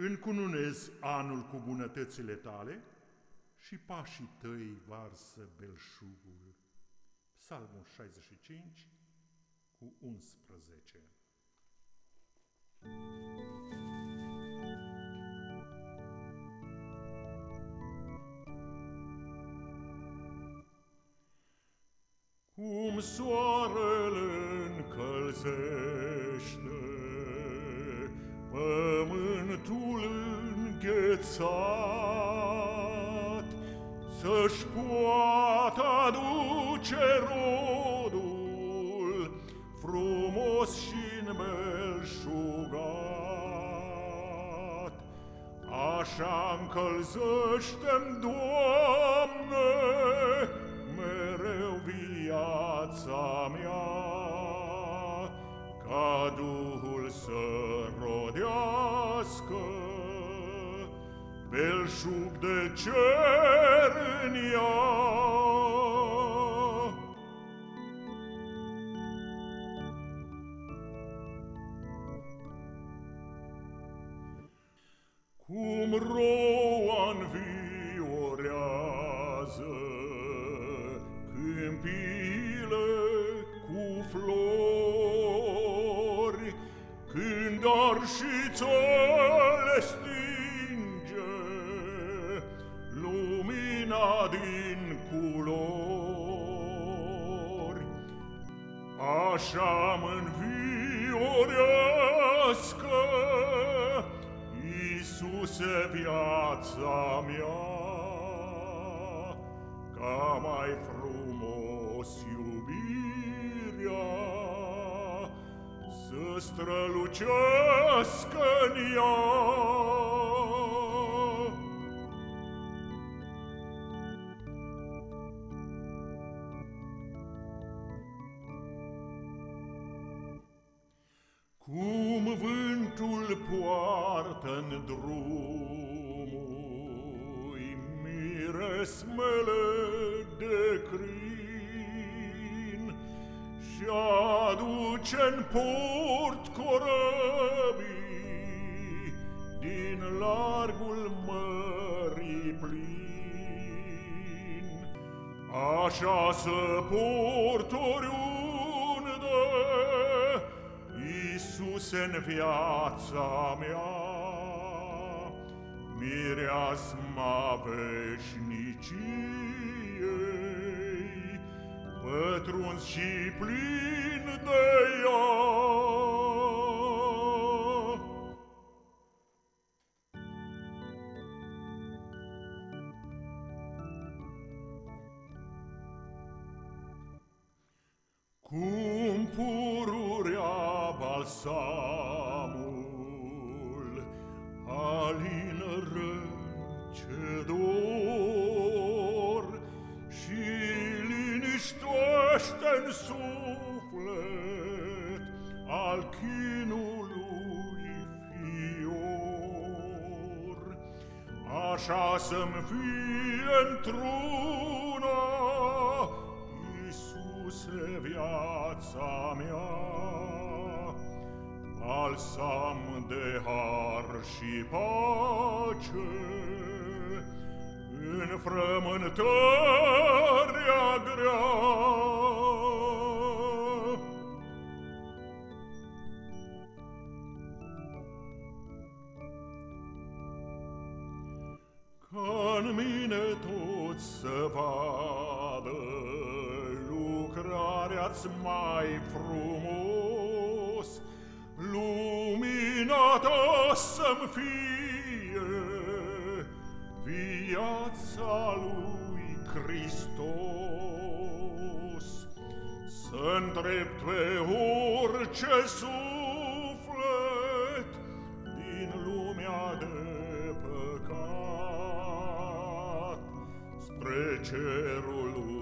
Încununezi anul cu bunătățile tale și pașii tăi varsă belșugul. Psalmul 65 cu 11 Cum soarele încălzește înghețat, Să-și poată aduce rodul frumos și înbelșugat. Așa încălzește-mi, Doamne, mereu viața mea, ca Duhul să rodească belșug de cer în ea. Cum roa înviorează câmpiile cu flori, Când arșițele stinge lumina din culori, Așa mă înviorească Iisuse, viața mea, ca mai frumos iubirea să strălucească în ea. Cum vântul poartă-n drumul. Miresmele de crin Și aduce-n port corăbii din largul mării plin. Așa să port oriunde Iisuse, în viața mea, mireasma veșniciei, pătruns și plin de ea. Balsamul, alin rece dor și liniștește-n suflet al chinului fior. Așa să-mi fie într-una Iisuse, viața mea, balsam de har și pace, în frământarea grea. Ca-n mine tot să vadă lucrarea-ți mai frumos, lumina tassam fie, viața lui Hristos. Să îndrepte orice suflet din lumea de păcat spre cerul.